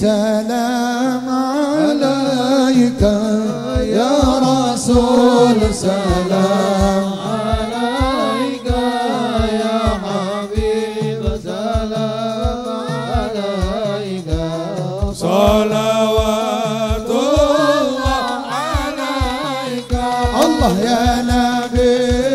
سلام عليك يا رسول سلام عليك يا حبيب سلام عليك صلوات الله عليك. الله يا نبي.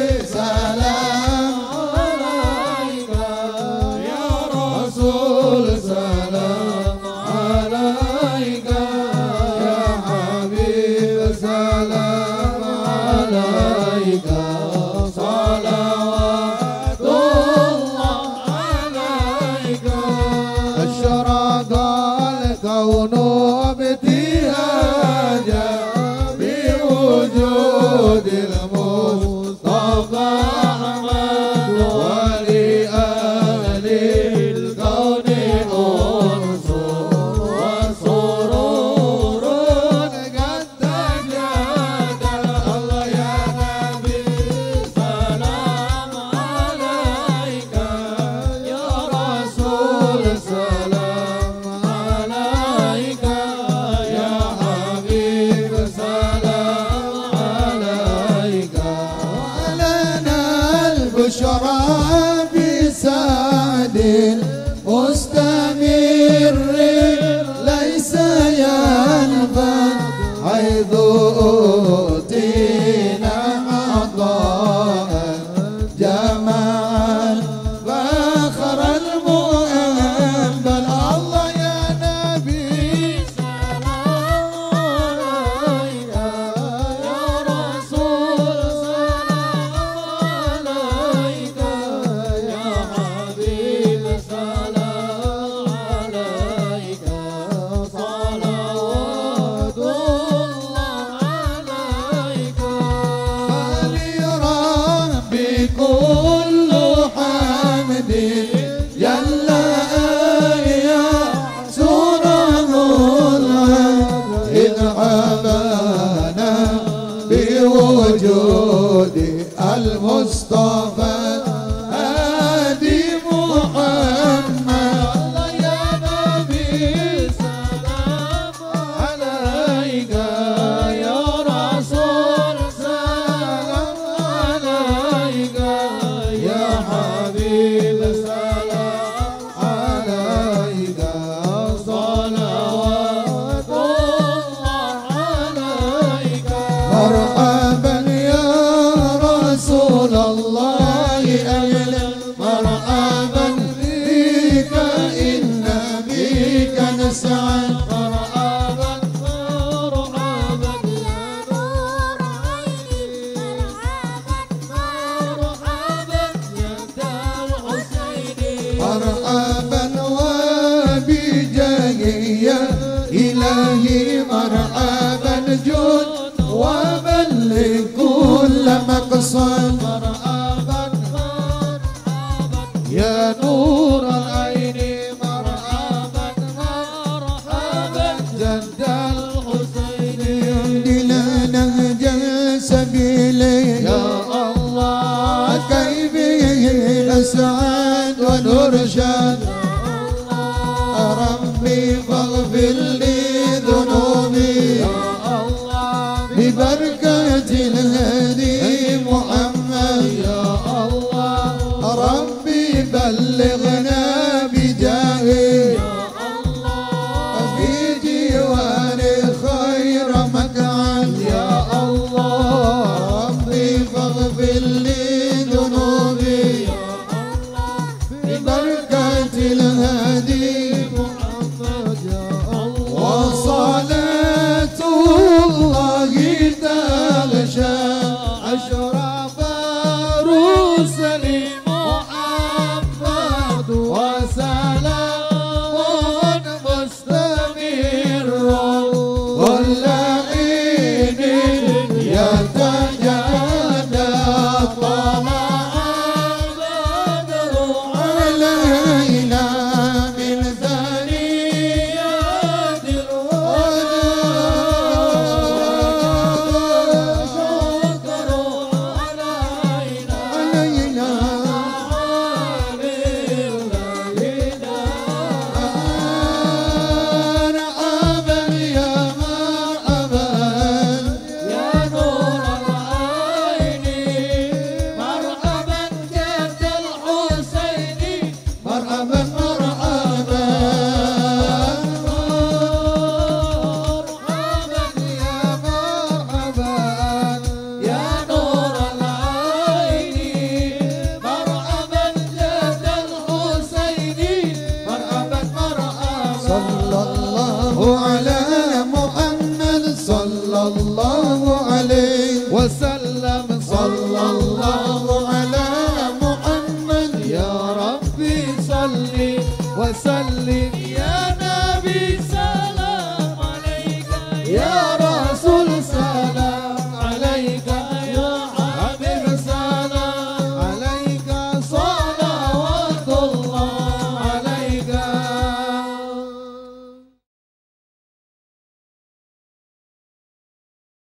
no, no, no, لي يا الله قلبي أسعد ونرشد. ربي فاغفر لي الله على محمد صلى الله عليه وسلم. صلى الله على محمد. يا ربي صل وسلم.